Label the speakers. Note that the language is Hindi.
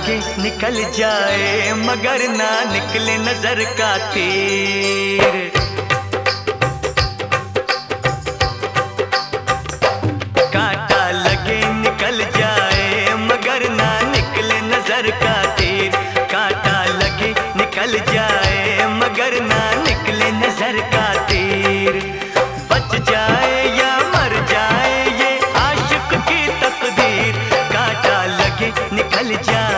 Speaker 1: लगे निकल जाए, मगर ना निकले नज़र का तीर। कांटा लगे निकल जाए, मगर ना निकले नज़र का तीर। कांटा लगे निकल जाए, मगर ना निकले नज़र का तीर। बच जाए या मर जाए, ये आशिक की तकदीर। कांटा लगे निकल जाए।